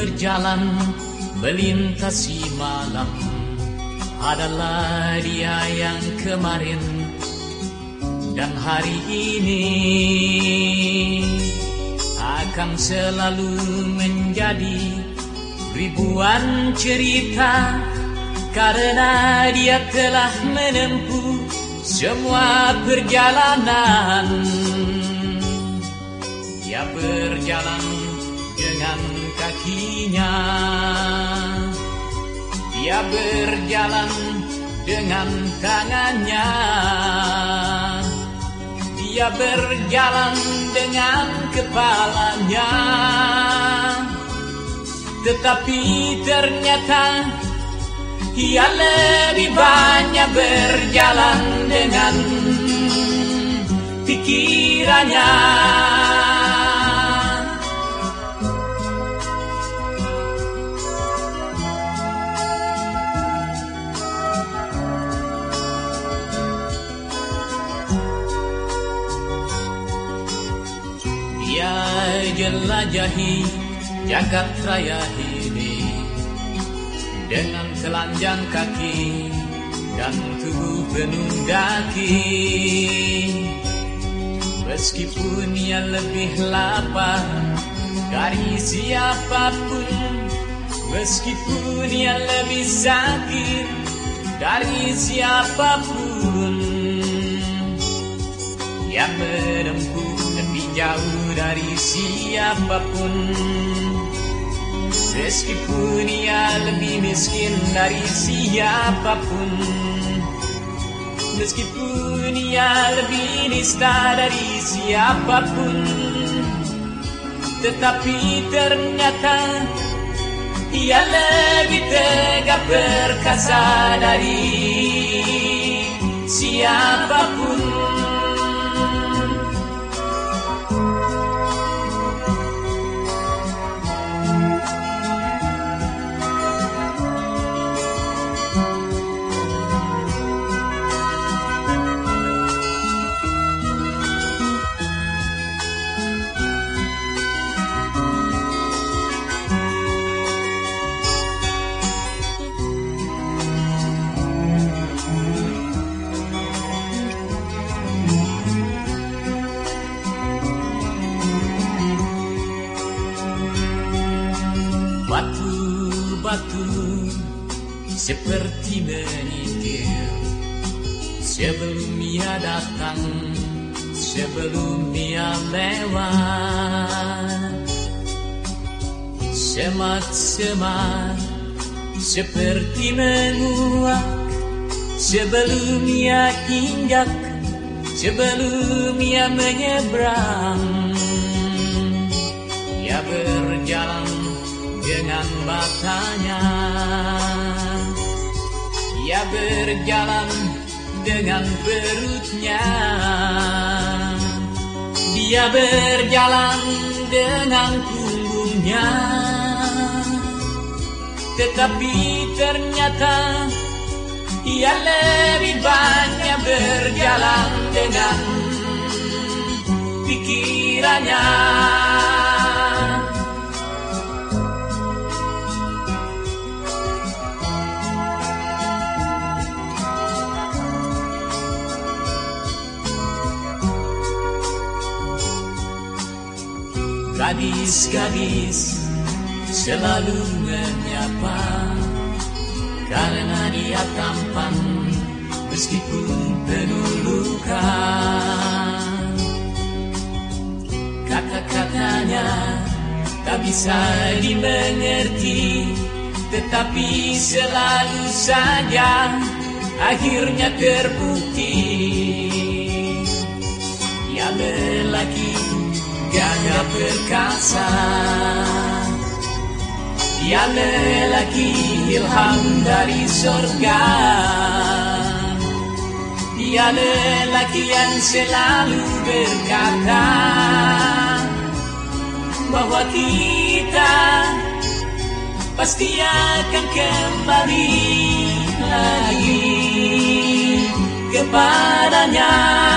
berjalan melintasi malam. Adalah dia yang kemarin dan hari ini akan selalu menjadi ribuan cerita. Karena dia telah menempuh semua perjalanan. Dia berjalan kakinya. Dia berjalan dengan tangannya. Dia berjalan dengan kepalanya. Tetapi ternyata Ia lebih banyak berjalan dengan pikirannya jelajahi jagat raya ini. Dengan telanjang kaki dan tubuh penuh daki. Meskipun ia lebih lapar dari siapa pun Meskipun ia lebih sakit dari siapa pun. Yang menempuh lebih jauh dari siapa pun. Meskipun ia lebih miskin dari siapa pun. Meskipun ia lebih nista dari siapa pun. Tetapi ternyata Ia lebih tegak perkasa dari siapa pun seperti menyingkir Sebelum ia datang, sebelum ia lewat. Semak-semak seperti menguak Sebelum ia injak, sebelum ia menyeberang. Ia berjalan dengan matanya berjalan dengan perutnya. Dia berjalan dengan punggungnya Tetapi ternyata Ia lebih banyak berjalan dengan pikirannya Gadis-gadis selalu menyapa. Karena dia tampan meskipun penuh luka Kata-katanya tak bisa dimengerti Tetapi selalu saja akhirnya terbukti. Dia lelaki gagah perkasa. Dia lelaki ilham dari sorga. Dia lelaki yang selalu berkata Bahwa kita pasti akan kembali lagi kepadanya